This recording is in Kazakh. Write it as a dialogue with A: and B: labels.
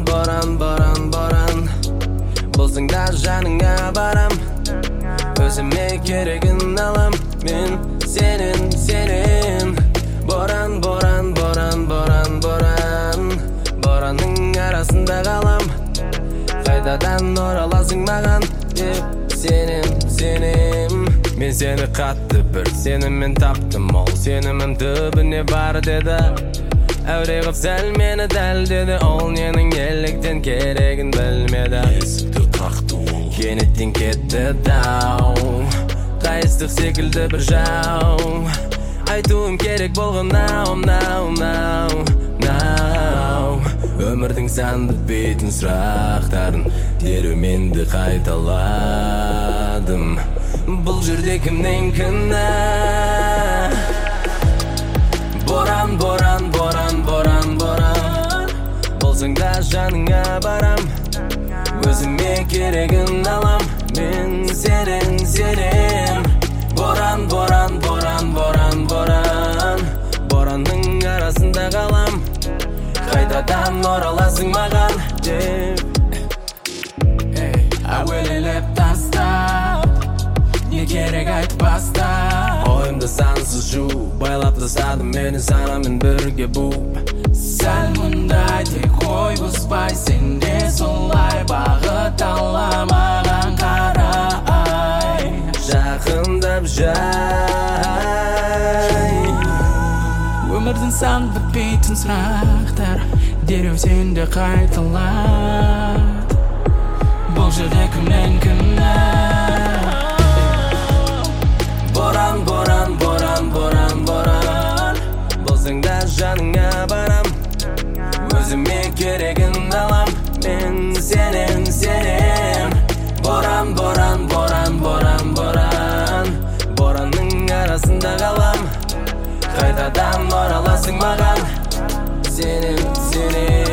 A: боран боран боран боран болсаң да жаныңа барам. Өзіме керегін алам. Мен сенен сенен боран боран боран боран боран. Боранның арасында қалам. Қайтадан ораласың маған? Деп сенем сенем. Мен сені қатты бір сеніммен таптым ол. Сенімім түбіне бар деді. Әуре қылып сәл мені дәлдеді ол ненің неліктен керегін білмеді
B: есікті қақты ол
A: кенеттен кетті дау қайыстық секілді бір жау айтуым керек болған нау нау нау нау өмірдің сан бітпейтін сұрақтарын дереу менді қайталадым бұл жерде кімнен кінә жаныңа барам өзіме керегін алам мен сенен сенем боран боран боран боран боран боранның арасында қалам қайтадан ораласың маған деп
C: әуелелеп тастап не керек айтпаста
A: ойымды сансыз жу байлап тастадым мені санамен бірге буып
C: сәл мұндай тек ой бұзбай сен де солай бағыт ала маған қарай
A: жақындап жай
C: өмірдің сан бітпейтін сұрақтар дереу сенде қайталады бұл жерде кімнен кінә
A: боран боран боран боран боран болсаң да жаныңа арасында қалам. Қайтадан ораласың маған? Сенің сенім